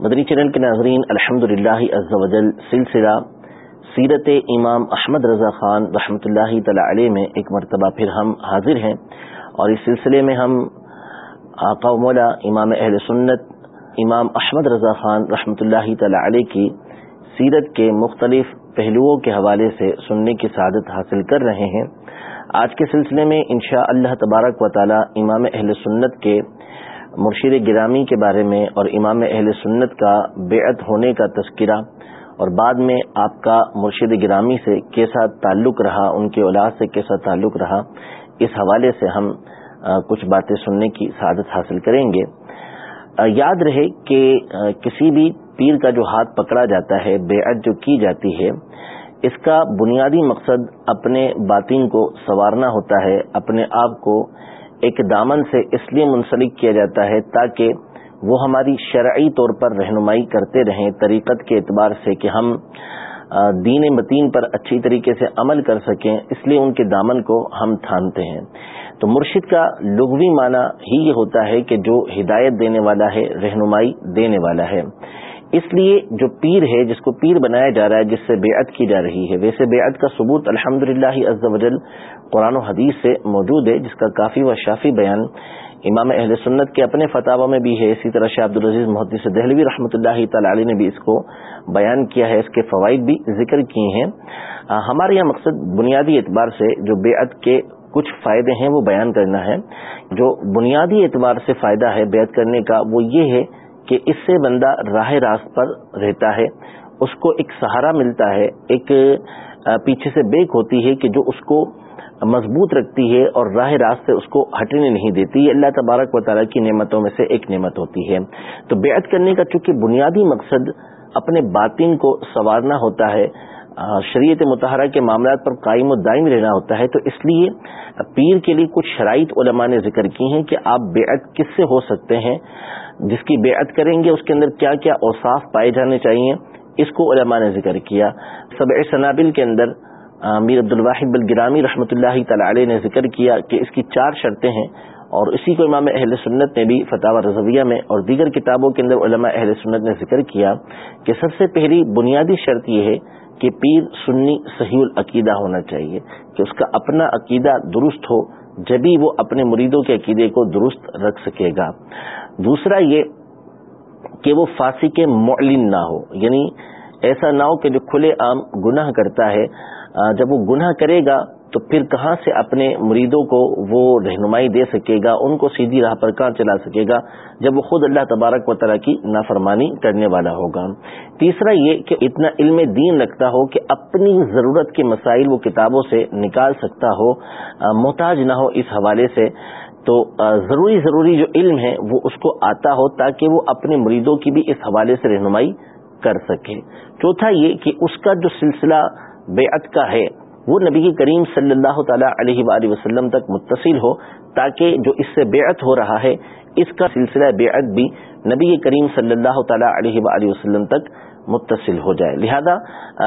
مدنی channel کے ناظرین الحمد للہ سلسلہ سیرت امام احمد رضا خان رحمۃ اللہ تعالی علیہ میں ایک مرتبہ پھر ہم حاضر ہیں اور اس سلسلے میں ہم آقا مولا امام اہل سنت امام احمد رضا خان رحمۃ اللہ تعالی علیہ کی سیرت کے مختلف پہلوؤں کے حوالے سے سننے کی سعادت حاصل کر رہے ہیں۔ آج کے سلسلے میں انشاء اللہ تبارک و تعالی امام اہل سنت کے مرشید گرامی کے بارے میں اور امام اہل سنت کا بیعت ہونے کا تذکرہ اور بعد میں آپ کا مرشد گرامی سے کیسا تعلق رہا، ان کے اولاد سے کیسا تعلق رہا، اس حوالے سے ہم کچھ باتیں سننے کی سعادت حاصل کریں گے۔ یاد رہے کہ کسی بھی پیر کا جو ہاتھ پکڑا جاتا ہے، بیعت جو کی جاتی ہے، اس کا بنیادی مقصد اپنے باطن کو سنوارنا ہوتا ہے، اپنے آپ کو ایک دامن سے اس لیے منسلک کیا جاتا ہے تاکہ وہ ہماری شرعی طور پر رہنمائی کرتے رہیں، طریقت کے اعتبار سے کہ ہم دین متین پر اچھی طریقے سے عمل کر سکیں، اس لیے ان کے دامن کو ہم تھامتے ہیں۔ تو مرشد کا لغوی معنی ہی یہ ہوتا ہے کہ جو ہدایت دینے والا ہے، رہنمائی دینے والا ہے۔ اس لیے جو پیر ہے، جس کو پیر بنایا جا رہا ہے، جس سے بیعت کی جا رہی ہے۔ ویسے بیعت کا ثبوت الحمد للہ وجل قرآن و حدیث سے موجود ہے، جس کا کافی و شافی بیان امام اہل سنت کے اپنے فتح میں بھی ہے۔ اسی طرح شاہ عبدالعزیز محدث دہلوی رحمۃ اللہ تعالی علیہ نے بھی اس کو بیان کیا ہے، اس کے فوائد بھی ذکر کیے ہیں۔ ہمارے یہاں مقصد بنیادی اعتبار سے جو بیعت کے کچھ فائدے ہیں، وہ بیان کرنا ہے۔ جو بنیادی اعتبار سے فائدہ ہے بیعت کرنے کا، وہ یہ ہے کہ اس سے بندہ راہ راست پر رہتا ہے، اس کو ایک سہارا ملتا ہے، ایک پیچھے سے بیک ہوتی ہے کہ جو اس کو مضبوط رکھتی ہے اور راہ راست سے اس کو ہٹنے نہیں دیتی۔ یہ اللہ تبارک و تعالیٰ کی نعمتوں میں سے ایک نعمت ہوتی ہے۔ تو بیعت کرنے کا چونکہ بنیادی مقصد اپنے باطن کو سنوارنا ہوتا ہے شریعت متحرہ کے معاملات پر قائم و دائم رہنا ہوتا ہے، تو اس لیے پیر کے لیے کچھ شرائط علماء نے ذکر کی ہیں کہ آپ بیعت کس سے ہو سکتے ہیں۔ جس کی بیعت کریں گے، اس کے اندر کیا کیا اوصاف پائے جانے چاہیے، اس کو علماء نے ذکر کیا۔ سب سنابل کے اندر میر عبد الواحد بلگرامی رحمۃ اللہ تعالی نے ذکر کیا کہ اس کی چار شرطیں ہیں اور اسی کو امام اہل سنت نے بھی فتح رضویہ میں اور دیگر کتابوں کے اندر علماء اہل سنت نے ذکر کیا کہ سب سے پہلی بنیادی شرط یہ ہے کہ پیر سنی صحیح العقیدہ ہونا چاہیے، کہ اس کا اپنا عقیدہ درست ہو، جبھی وہ اپنے مریدوں کے عقیدے کو درست رکھ سکے گا۔ دوسرا یہ کہ وہ فاسی کے معلن نہ ہو یعنی ایسا نہ ہو کہ جو کھلے عام گناہ کرتا ہے جب وہ گناہ کرے گا تو پھر کہاں سے اپنے مریدوں کو وہ رہنمائی دے سکے گا؟ ان کو سیدھی راہ پر کہاں چلا سکے گا؟ جب وہ خود اللہ تبارک و طرح کی نافرمانی کرنے والا ہوگا۔ تیسرا یہ کہ اتنا علم دین رکھتا ہو کہ اپنی ضرورت کے مسائل وہ کتابوں سے نکال سکتا ہو محتاج نہ ہو اس حوالے سے۔ تو ضروری ضروری جو علم ہے وہ اس کو آتا ہو تاکہ وہ اپنے مریدوں کی بھی اس حوالے سے رہنمائی کر سکے۔ چوتھا یہ کہ اس کا جو سلسلہ بیعت کا ہے، وہ نبی کریم صلی اللہ تعالی علیہ وآلہ وسلم تک متصل ہو تاکہ جو اس سے بیعت ہو رہا ہے، اس کا سلسلہ بیعت بھی نبی کریم صلی اللہ تعالی علیہ وآلہ وسلم تک متصل ہو جائے۔ لہذا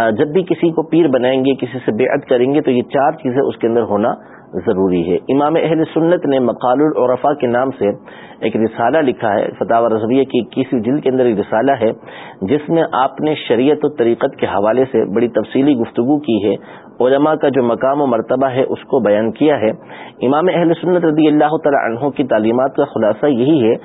جب بھی کسی کو پیر بنائیں گے، کسی سے بیعت کریں گے، تو یہ چار چیزیں اس کے اندر ہونا ضروری ہے۔ امام اہل سنت نے مقال العرفا کے نام سے ایک رسالہ لکھا ہے فتح رضویہ کی اکیسویں جلد کے اندر ایک رسالہ ہے، جس میں آپ نے شریعت و طریقت کے حوالے سے بڑی تفصیلی گفتگو کی ہے۔ علماء کا جو مقام و مرتبہ ہے، اس کو بیان کیا ہے۔ امام اہل سنت رضی اللہ تعالی عنہ کی تعلیمات کا خلاصہ یہی ہے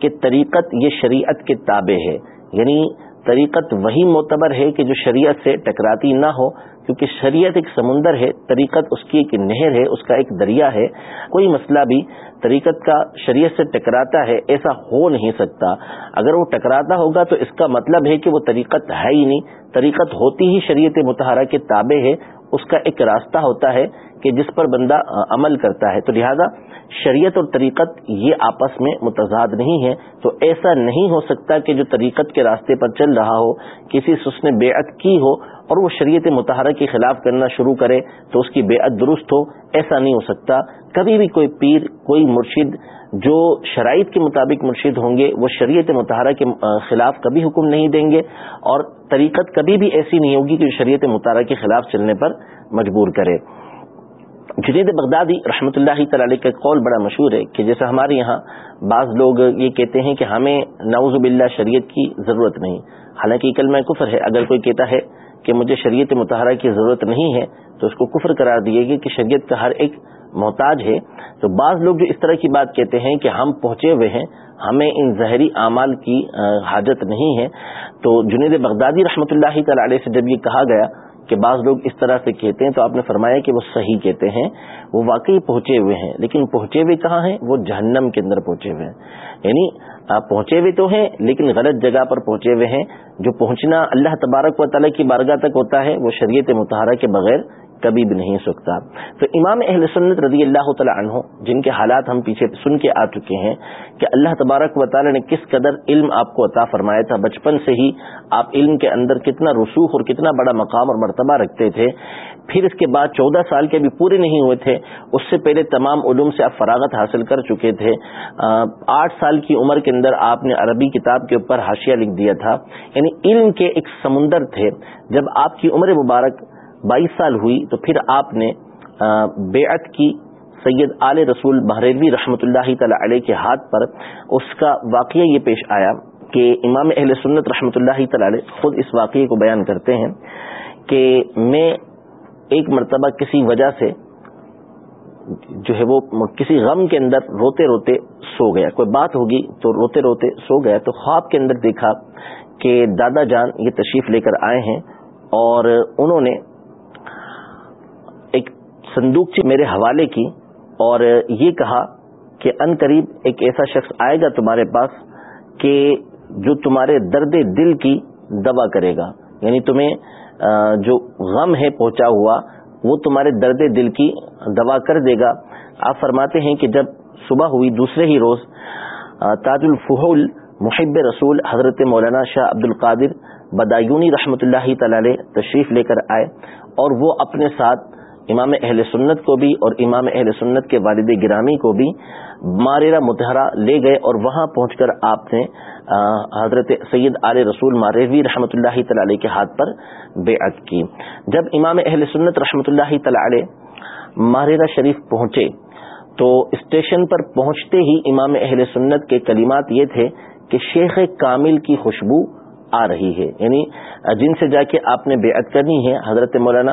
کہ طریقت یہ شریعت کے تابع ہے۔ یعنی طریقت وہی معتبر ہے کہ جو شریعت سے ٹکراتی نہ ہو، کیونکہ شریعت ایک سمندر ہے، طریقت اس کی ایک نہر ہے، اس کا ایک دریا ہے۔ کوئی مسئلہ بھی طریقت کا شریعت سے ٹکراتا ہے، ایسا ہو نہیں سکتا۔ اگر وہ ٹکراتا ہوگا تو اس کا مطلب ہے کہ وہ طریقت ہے ہی نہیں۔ طریقت ہوتی ہی شریعت متحرہ کے تابع ہے اس کا ایک راستہ ہوتا ہے کہ جس پر بندہ عمل کرتا ہے۔ تو لہذا شریعت اور طریقت یہ آپس میں متضاد نہیں ہے۔ تو ایسا نہیں ہو سکتا کہ جو طریقت کے راستے پر چل رہا ہو، کسی سس نے بیعت کی ہو اور وہ شریعت متحرہ کے خلاف کرنا شروع کرے تو اس کی بیعت درست ہو، ایسا نہیں ہو سکتا۔ کبھی بھی کوئی پیر، کوئی مرشد جو شرائط کے مطابق مرشد ہوں گے، وہ شریعت متحرہ کے خلاف کبھی حکم نہیں دیں گے اور طریقت کبھی بھی ایسی نہیں ہوگی کہ شریعت مطالعہ کے خلاف چلنے پر مجبور کرے۔ جنید بغدادی رحمۃ اللہ تعالی کا قول بڑا مشہور ہے کہ جیسے ہمارے یہاں بعض لوگ یہ کہتے ہیں کہ ہمیں نعوذ باللہ شریعت کی ضرورت نہیں۔ حالانکہ کلمہ کفر ہے، اگر کوئی کہتا ہے کہ مجھے شریعت متحرہ کی ضرورت نہیں ہے تو اس کو کفر قرار دیے گی کہ شریعت کا ہر ایک محتاج ہے۔ تو بعض لوگ جو اس طرح کی بات کہتے ہیں کہ ہم پہنچے ہوئے ہیں، ہمیں ان زہری اعمال کی حاجت نہیں ہے۔ تو جنید بغدادی رحمۃ اللہ تعالی سے جب یہ کہا گیا کہ بعض لوگ اس طرح سے کہتے ہیں تو آپ نے فرمایا کہ وہ صحیح کہتے ہیں، وہ واقعی پہنچے ہوئے ہیں۔ لیکن پہنچے ہوئے کہاں ہیں؟ وہ جہنم کے اندر پہنچے ہوئے ہیں۔ یعنی آپ پہنچے ہوئے تو ہیں، لیکن غلط جگہ پر پہنچے ہوئے ہیں۔ جو پہنچنا اللہ تبارک و تعالیٰ کی بارگاہ تک ہوتا ہے، وہ شریعت متحرہ کے بغیر کبھی بھی نہیں سکتا تو امام اہل سنت رضی اللہ تعالیٰ عنہ، جن کے حالات ہم پیچھے سن کے آ چکے ہیں، کہ اللہ تبارک و تعالیٰ نے کس قدر علم آپ کو عطا فرمایا تھا، بچپن سے ہی آپ علم کے اندر کتنا رسوخ اور کتنا بڑا مقام اور مرتبہ رکھتے تھے۔ پھر اس کے بعد چودہ سال کے بھی پورے نہیں ہوئے تھے، اس سے پہلے تمام علوم سے آپ فراغت حاصل کر چکے تھے۔ آٹھ سال کی عمر کے اندر آپ نے عربی کتاب کے اوپر حاشیہ لکھ دیا تھا۔ یعنی علم کے ایک سمندر تھے۔ جب آپ کی عمر مبارک بائیس سال ہوئی تو پھر آپ نے بیعت کی۔ سید آل رسول بحروی رحمۃ اللہ تعالی علیہ کے ہاتھ پر اس کا واقعہ یہ پیش آیا کہ امام اہل سنت رحمۃ اللہ تعالی خود اس واقعے کو بیان کرتے ہیں کہ میں ایک مرتبہ کسی وجہ سے جو ہے وہ کسی غم کے اندر روتے روتے سو گیا۔ کوئی بات ہوگی تو روتے روتے سو گیا۔ تو خواب کے اندر دیکھا کہ دادا جان یہ تشریف لے کر آئے ہیں اور انہوں نے صندوق میرے حوالے کی اور یہ کہا کہ ان قریب ایک ایسا شخص آئے گا تمہارے پاس کہ جو تمہارے درد دل کی دوا کرے گا۔ یعنی تمہیں جو غم ہے پہنچا ہوا، وہ تمہارے درد دل کی دوا کر دے گا۔ آپ فرماتے ہیں کہ جب صبح ہوئی دوسرے ہی روز تاج الفحول محب رسول حضرت مولانا شاہ عبد القادر بدایونی رحمۃ اللہ تعالی تشریف لے کر آئے اور وہ اپنے ساتھ امام اہل سنت کو بھی اور امام اہل سنت کے والد گرامی کو بھی ماریرا متحرہ لے گئے اور وہاں پہنچ کر آپ نے حضرت سید آل رسول ماروی رحمۃ اللہ تعالی کے ہاتھ پر بے کی۔ جب امام اہل سنت رحمۃ اللہ تعالی ماریرا شریف پہنچے تو اسٹیشن پر پہنچتے ہی امام اہل سنت کے کلمات یہ تھے کہ شیخ کامل کی خوشبو آ رہی ہے۔ یعنی جن سے جا کے آپ نے بیعت کرنی ہے، حضرت مولانا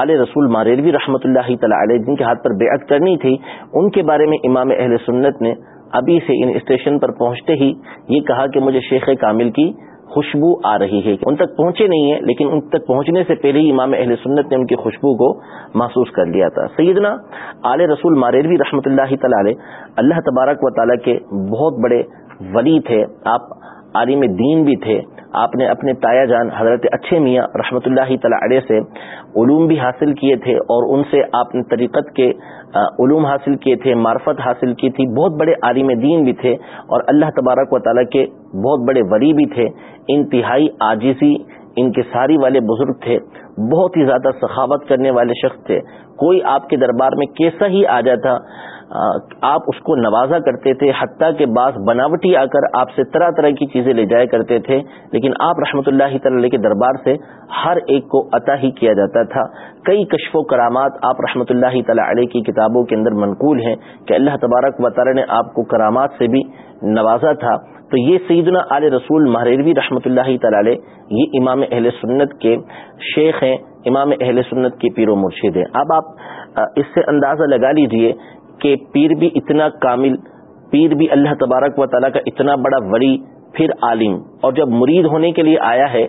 آل رسول ماریروی رحمۃ اللہ تعالی علیہ، جن کے ہاتھ پر بیعت کرنی تھی، ان کے بارے میں امام اہل سنت نے ابھی سے ان اسٹیشن پر پہنچتے ہی یہ کہا کہ مجھے شیخ کامل کی خوشبو آ رہی ہے۔ ان تک پہنچے نہیں ہیں، لیکن ان تک پہنچنے سے پہلے ہی امام اہل سنت نے ان کی خوشبو کو محسوس کر لیا تھا۔ سیدنا آل رسول ماریروی رحمۃ اللہ تعالی علیہ، اللہ تبارک و تعالیٰ کے بہت بڑے ولی تھے۔ آپ عالم دین بھی تھے۔ آپ نے اپنے تایا جان حضرت اچھے میاں رحمۃ اللہ تعالی علیہ سے علوم بھی حاصل کیے تھے اور ان سے آپ نے طریقت کے علوم حاصل کیے تھے، معرفت حاصل کی تھی۔ بہت بڑے عالم دین بھی تھے اور اللہ تبارک و تعالیٰ کے بہت بڑے ولی بھی تھے۔ انتہائی عاجزی ان کے ساری والے بزرگ تھے۔ بہت ہی زیادہ سخاوت کرنے والے شخص تھے۔ کوئی آپ کے دربار میں کیسا ہی آ جاتا آپ اس کو نوازا کرتے تھے، حتیٰ کے بعض بناوٹی آ کر آپ سے طرح طرح کی چیزیں لے جایا کرتے تھے۔ لیکن آپ رحمۃ اللہ تعالی کے دربار سے ہر ایک کو عطا ہی کیا جاتا تھا۔ کئی کشف و کرامات آپ رحمۃ اللہ تعالی علیہ کی کتابوں کے اندر منقول ہیں کہ اللہ تبارک و تعالی نے آپ کو کرامات سے بھی نوازا تھا۔ تو یہ سیدنا عال رسول مہروی رحمۃ اللہ تعالی یہ امام اہل سنت کے شیخ ہیں، امام اہل سنت کے پیر و مرشد ہیں۔ اب آپ اس سے اندازہ لگا لیجیے کہ پیر بھی اتنا کامل، پیر بھی اللہ تبارک و تعالیٰ کا اتنا بڑا ولی، پھر عالم۔ اور جب مرید ہونے کے لیے آیا ہے،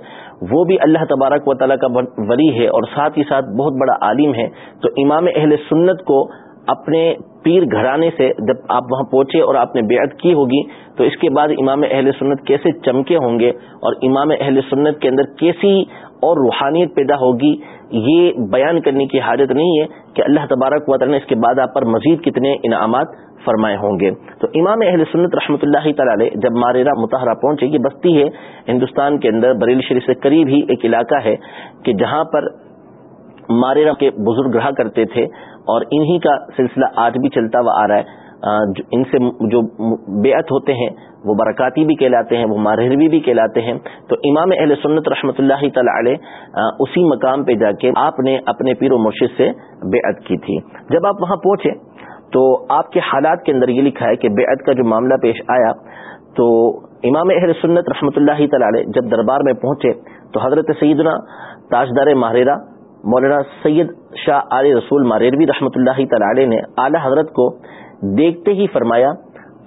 وہ بھی اللہ تبارک و تعالیٰ کا ولی ہے اور ساتھ ہی ساتھ بہت بڑا عالم ہے۔ تو امام اہل سنت کو اپنے پیر گھرانے سے جب آپ وہاں پہنچے اور آپ نے بیعت کی ہوگی، تو اس کے بعد امام اہل سنت کیسے چمکے ہوں گے اور امام اہل سنت کے اندر کیسی اور روحانیت پیدا ہوگی، یہ بیان کرنے کی حاجت نہیں ہے کہ اللہ تبارک و تعالی نے اس کے بعد آپ پر مزید کتنے انعامات فرمائے ہوں گے۔ تو امام اہل سنت رحمۃ اللہ تعالی جب ماریرا متحرہ پہنچے، یہ بستی ہے، ہندوستان کے اندر بریلی شریف سے قریب ہی ایک علاقہ ہے کہ جہاں پر ماریرا کے بزرگ رہا کرتے تھے اور انہی کا سلسلہ آج بھی چلتا ہوا آ رہا ہے۔ ان سے جو بیعت ہوتے ہیں، وہ برکاتی بھی کہلاتے ہیں، وہ مارہروی بھی کہلاتے ہیں۔ تو امام اہل سنت رحمۃ اللہ تعالی علیہ اسی مقام پہ جا کے آپ نے اپنے پیر و مرشد سے بیعت کی تھی۔ جب آپ وہاں پہنچے، تو آپ کے حالات کے اندر یہ لکھا ہے کہ بیعت کا جو معاملہ پیش آیا، تو امام اہل سنت رحمۃ اللہ تعالی جب دربار میں پہنچے، تو حضرت سیدنا تاجدار ماہرہ، مولانا سید شاہ علی رسول ماریروی رحمۃ اللہ تعالی نے اعلی حضرت کو دیکھتے ہی فرمایا،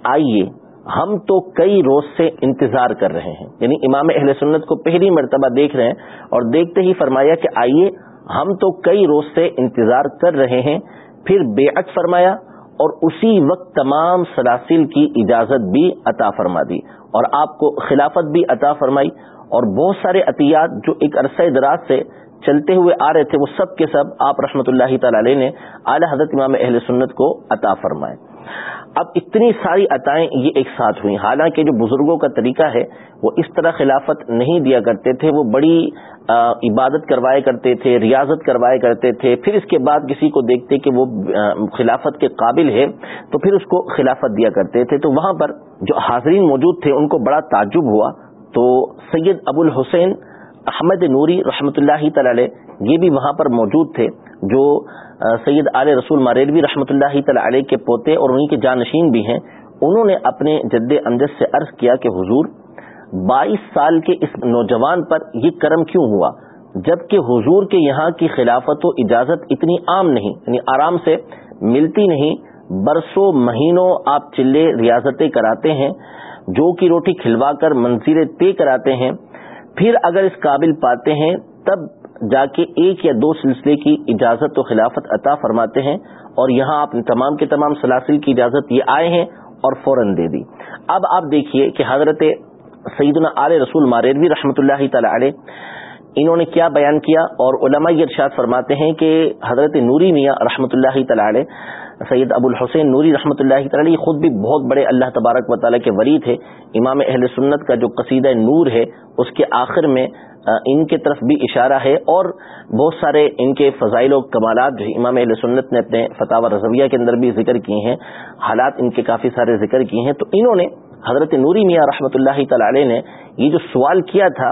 آئیے ہم تو کئی روز سے انتظار کر رہے ہیں۔ یعنی امام اہل سنت کو پہلی مرتبہ دیکھ رہے ہیں اور دیکھتے ہی فرمایا کہ آئیے ہم تو کئی روز سے انتظار کر رہے ہیں۔ پھر بے فرمایا اور اسی وقت تمام سلاسل کی اجازت بھی عطا فرما دی اور آپ کو خلافت بھی عطا فرمائی اور بہت سارے عطیات جو ایک عرصہ دراز سے چلتے ہوئے آ رہے تھے وہ سب کے سب، آپ رحمۃ اللہ تعالی نے اعلی حضرت امام اہل سنت کو عطا فرمائے۔ اب اتنی ساری عطائیں یہ ایک ساتھ ہوئی حالانکہ جو بزرگوں کا طریقہ ہے، وہ اس طرح خلافت نہیں دیا کرتے تھے، وہ بڑی عبادت کروایا کرتے تھے، ریاضت کروایا کرتے تھے۔ پھر اس کے بعد کسی کو دیکھتے کہ وہ خلافت کے قابل ہے، تو پھر اس کو خلافت دیا کرتے تھے۔ تو وہاں پر جو حاضرین موجود تھے، ان کو بڑا تعجب ہوا۔ تو سید ابو الحسین احمد نوری رحمۃ اللہ تعالی یہ بھی وہاں پر موجود تھے، جو سید آل رسول ماریلوی رحمۃ اللہ تعالی علیہ کے پوتے اور انہیں کے جانشین بھی ہیں۔ انہوں نے اپنے جد امجد سے عرض کیا کہ حضور، بائیس سال کے اس نوجوان پر یہ کرم کیوں ہوا؟ جبکہ حضور کے یہاں کی خلافت و اجازت اتنی عام نہیں یعنی آرام سے ملتی نہیں، برسوں مہینوں آپ چلے ریاضتیں کراتے ہیں، جو کی روٹی کھلوا کر منظر طے کراتے ہیں۔ پھر اگر اس قابل پاتے ہیں، تب جا کے ایک یا دو سلسلے کی اجازت و خلافت عطا فرماتے ہیں اور یہاں آپ نے تمام کے تمام سلاسل کی اجازت یہ آئے ہیں اور فوراً دے دی۔ اب آپ دیکھیے کہ حضرت سیدنا آل رسول ماریروی رحمۃ اللہ تعالی علیہ انہوں نے کیا بیان کیا اور علماء یہ ارشاد فرماتے ہیں کہ حضرت نوری میاں رحمۃ اللہ تعالی سید ابو الحسین نوری رحمۃ اللہ تعالی خود بھی بہت بڑے اللہ تبارک و تعالیٰ کے وری تھے۔ امام اہل سنت کا جو قصیدہ نور ہے، اس کے آخر میں ان کے طرف بھی اشارہ ہے اور بہت سارے ان کے فضائل و کمالات جو امام علیہ سنت نے اپنے فتح رضویہ کے اندر بھی ذکر کیے ہیں، حالات ان کے کافی سارے ذکر کیے ہیں۔ تو انہوں نے حضرت نوری میاں رحمۃ اللہ تعالی نے یہ جو سوال کیا تھا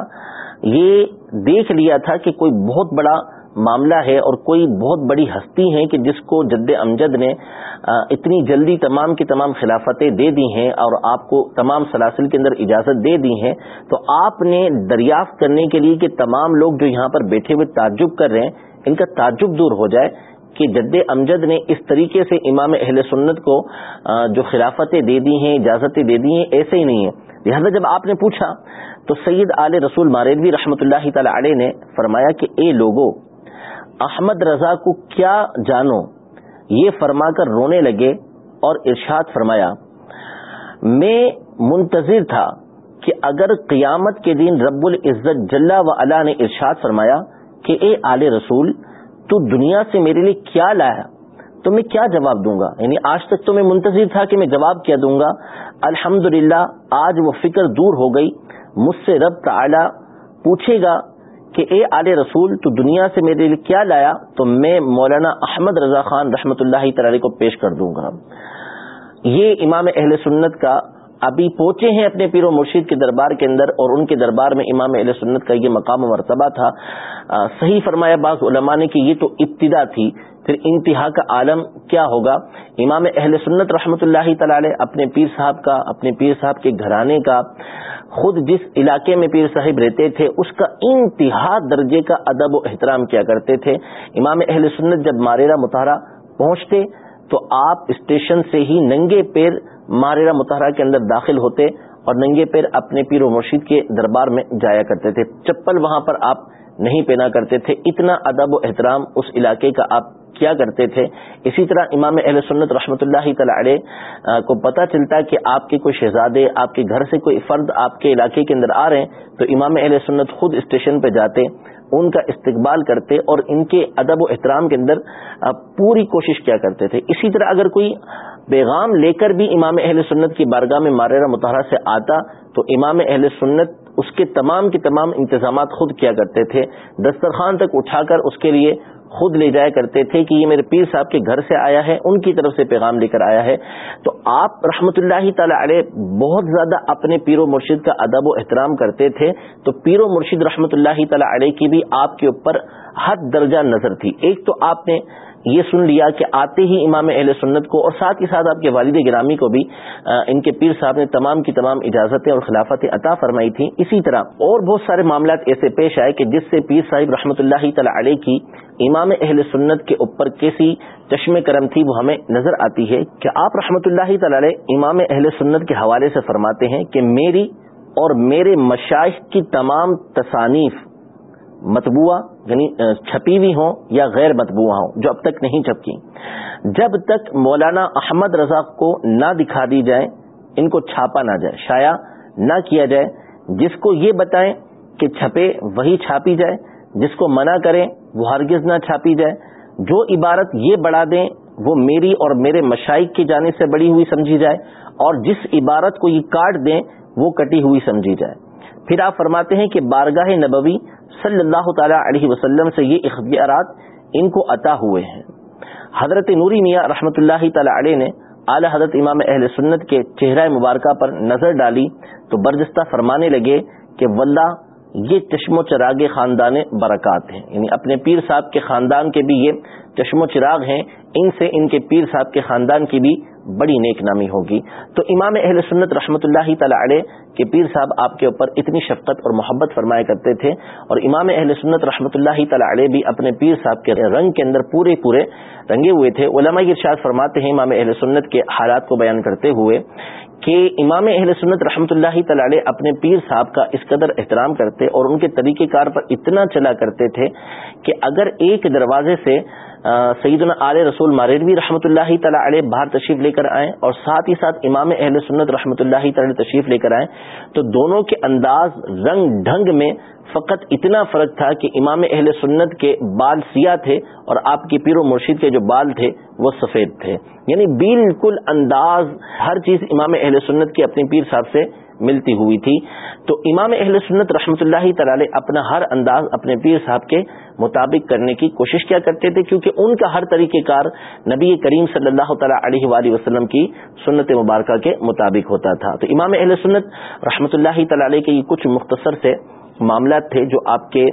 یہ دیکھ لیا تھا کہ کوئی بہت بڑا معاملہ ہے اور کوئی بہت بڑی ہستی ہے کہ جس کو جد امجد نے اتنی جلدی تمام کی تمام خلافتیں دے دی ہیں اور آپ کو تمام سلاسل کے اندر اجازت دے دی ہیں۔ تو آپ نے دریافت کرنے کے لیے کہ تمام لوگ جو یہاں پر بیٹھے ہوئے تعجب کر رہے ہیں، ان کا تعجب دور ہو جائے کہ جد امجد نے اس طریقے سے امام اہل سنت کو جو خلافتیں دے دی ہیں، اجازتیں دے دی ہیں، ایسے ہی نہیں ہے۔ لہٰذا جب آپ نے پوچھا تو سید آل رسول ماریلوی رحمۃ اللہ تعالی علیہ نے فرمایا کہ اے لوگو، احمد رضا کو کیا جانو؟ یہ فرما کر رونے لگے اور ارشاد فرمایا، میں منتظر تھا کہ اگر قیامت کے دن رب العزت جلا و علا نے ارشاد فرمایا کہ اے آل رسول، تو دنیا سے میرے لیے کیا لایا تو میں کیا جواب دوں گا؟ یعنی آج تک تو میں منتظر تھا کہ میں جواب کیا دوں گا الحمد آج وہ فکر دور ہو گئی مجھ سے رب تعالی پوچھے گا کہ اے آل رسول، تو دنیا سے میرے لیے کیا لایا؟ تو میں مولانا احمد رضا خان رحمت اللہ تعالی کو پیش کر دوں گا۔ یہ امام اہل سنت کا ابھی پہنچے ہیں اپنے پیر و مرشید کے دربار کے اندر اور ان کے دربار میں امام اہل سنت کا یہ مقام و مرتبہ تھا۔ صحیح فرمایا بعض علماء نے کہ یہ تو ابتدا تھی پھر انتہا کا عالم کیا ہوگا؟ امام اہل سنت رحمۃ اللہ تعالی اپنے پیر صاحب کا، اپنے پیر صاحب کے گھرانے کا، خود جس علاقے میں پیر صاحب رہتے تھے، اس کا انتہا درجے کا ادب و احترام کیا کرتے تھے۔ امام اہل سنت جب ماریرا متحرہ پہنچتے، تو آپ اسٹیشن سے ہی ننگے پیر ماریرا متحرہ کے اندر داخل ہوتے اور ننگے پیر اپنے پیر و مرشید کے دربار میں جایا کرتے تھے۔ چپل وہاں پر آپ نہیں پہنا کرتے تھے، اتنا ادب و احترام اس علاقے کا آپ کیا کرتے تھے؟ اسی طرح امام اہل سنت رحمۃ اللہ تعالی کو پتہ چلتا کہ آپ کے کوئی شہزادے، آپ کے گھر سے کوئی فرد آپ کے علاقے کے اندر آ رہے ہیں، تو امام اہل سنت خود اسٹیشن پہ جاتے، ان کا استقبال کرتے اور ان کے ادب و احترام کے اندر پوری کوشش کیا کرتے تھے۔ اسی طرح اگر کوئی پیغام لے کر بھی امام اہل سنت کی بارگاہ میں مارا متحرہ سے آتا، تو امام اہل سنت اس کے تمام کے تمام انتظامات خود کیا کرتے تھے۔ دسترخوان تک اٹھا کر اس کے لیے خود لے جایا کرتے تھے کہ یہ میرے پیر صاحب کے گھر سے آیا ہے، ان کی طرف سے پیغام لے کر آیا ہے۔ تو آپ رحمت اللہ تعالی علیہ بہت زیادہ اپنے پیر و مرشد کا ادب و احترام کرتے تھے۔ تو پیر و مرشد رحمت اللہ تعالی علیہ کی بھی آپ کے اوپر حد درجہ نظر تھی۔ ایک تو آپ نے یہ سن لیا کہ آتے ہی امام اہل سنت کو اور ساتھ ہی ساتھ آپ کے والد گرامی کو بھی ان کے پیر صاحب نے تمام کی تمام اجازتیں اور خلافتیں عطا فرمائی تھیں۔ اسی طرح اور بہت سارے معاملات ایسے پیش آئے کہ جس سے پیر صاحب رحمۃ اللہ تعالی علیہ کی امام اہل سنت کے اوپر کیسی چشم کرم تھی وہ ہمیں نظر آتی ہے کہ آپ رحمۃ اللہ تعالی امام اہل سنت کے حوالے سے فرماتے ہیں کہ میری اور میرے مشائق کی تمام تصانیف متبوعہ یعنی چھپی ہوئی ہوں یا غیر متبوعہ ہوں، جو اب تک نہیں چھپکی جب تک مولانا احمد رضا کو نہ دکھا دی جائے، ان کو چھاپا نہ جائے شاید نہ کیا جائے، جس کو یہ بتائیں کہ چھپے وہی چھاپی جائے، جس کو منع کریں وہ ہرگز نہ چھاپی جائے، جو عبارت یہ بڑھا دیں، وہ میری اور میرے مشائق کی جانب سے بڑی ہوئی سمجھی جائے، اور جس عبارت کو یہ کاٹ دیں، وہ کٹی ہوئی سمجھی جائے۔ پھر آپ فرماتے ہیں کہ بارگاہ نبوی صلی اللہ تعالی علیہ وسلم سے یہ اختیارات ان کو عطا ہوئے ہیں۔ حضرت نوری میاں رحمۃ اللہ تعالی علیہ نے اعلی حضرت امام اہل سنت کے چہرہ مبارکہ پر نظر ڈالی تو برجستہ فرمانے لگے کہ واللہ یہ چشم و چراغ خاندان برکات ہیں۔ یعنی اپنے پیر صاحب کے خاندان کے بھی یہ چشم و چراغ ہیں، ان سے ان کے پیر صاحب کے خاندان کی بھی بڑی نیک نامی ہوگی۔ تو امام اہل سنت رحمۃ اللہ تعالی علیہ کے پیر صاحب آپ کے اوپر اتنی شفقت اور محبت فرمایا کرتے تھے، اور امام اہل سنت رحمۃ اللہ تعالی علیہ بھی اپنے پیر صاحب کے رنگ کے اندر پورے پورے رنگے ہوئے تھے۔ علماء ارشاد فرماتے ہیں امام اہل سنت کے حالات کو بیان کرتے ہوئے کہ امام اہل سنت رحمۃ اللہ تعالی اپنے پیر صاحب کا اس قدر احترام کرتے اور ان کے طریقہ کار پر اتنا چلا کرتے تھے کہ اگر ایک دروازے سے سیدنا آل رسول ماریروی رحمۃ اللہ تعالی علیہ باہر تشریف لے کر آئیں اور ساتھ ہی ساتھ امام اہل سنت رحمۃ اللہ تعالی تشریف لے کر آئیں تو دونوں کے انداز رنگ ڈھنگ میں فقط اتنا فرق تھا کہ امام اہل سنت کے بال سیاہ تھے اور آپ کے پیر و مرشید کے جو بال تھے وہ سفید تھے۔ یعنی بالکل انداز ہر چیز امام اہل سنت کے اپنے پیر صاحب سے ملتی ہوئی تھی۔ تو امام اہل سنت رحمۃ اللہ تعالی اپنا ہر انداز اپنے پیر صاحب کے مطابق کرنے کی کوشش کیا کرتے تھے، کیونکہ ان کا ہر طریقہ کار نبی کریم صلی اللہ تعالیٰ علیہ وآلہ وسلم کی سنت مبارکہ کے مطابق ہوتا تھا۔ تو امام اہل سنت رحمۃ اللہ تعالی کے یہ کچھ مختصر سے معاملات تھے جو آپ کے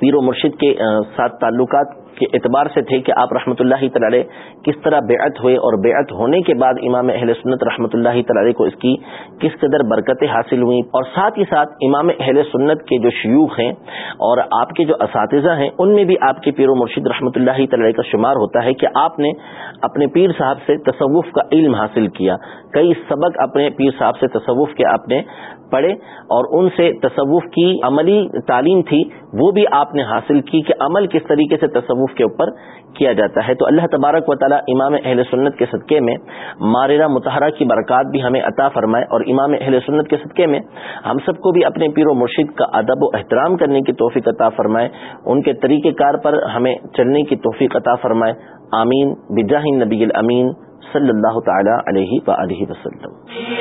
پیر و مرشد کے ساتھ تعلقات کے اعتبار سے تھے کہ آپ رحمۃ اللہ تعالی کس طرح بیعت ہوئے اور بیعت ہونے کے بعد امام اہل سنت رحمۃ اللہ تعالی کو اس کی کس قدر برکتیں حاصل ہوئیں اور ساتھ ہی ساتھ امام اہل سنت کے جو شیوخ ہیں اور آپ کے جو اساتذہ ہیں، ان میں بھی آپ کے پیر و مرشد رحمۃ اللہ تعالی کا شمار ہوتا ہے کہ آپ نے اپنے پیر صاحب سے تصوف کا علم حاصل کیا۔ کئی سبق اپنے پیر صاحب سے تصوف کے آپ نے پڑھے اور ان سے تصوف کی عملی تعلیم تھی، وہ بھی آپ نے حاصل کی کہ عمل کس طریقے سے تصوف کے اوپر کیا جاتا ہے۔ تو اللہ تبارک و تعالیٰ امام اہل سنت کے صدقے میں ماررہ متحرہ کی برکات بھی ہمیں عطا فرمائے اور امام اہل سنت کے صدقے میں ہم سب کو بھی اپنے پیر و مرشد کا ادب و احترام کرنے کی توفیق عطا فرمائے۔ ان کے طریقہ کار پر ہمیں چلنے کی توفیق عطا فرمائے۔ آمین۔ بجاہ نبی الامین صلی اللہ تعالی علیہ و وسلم۔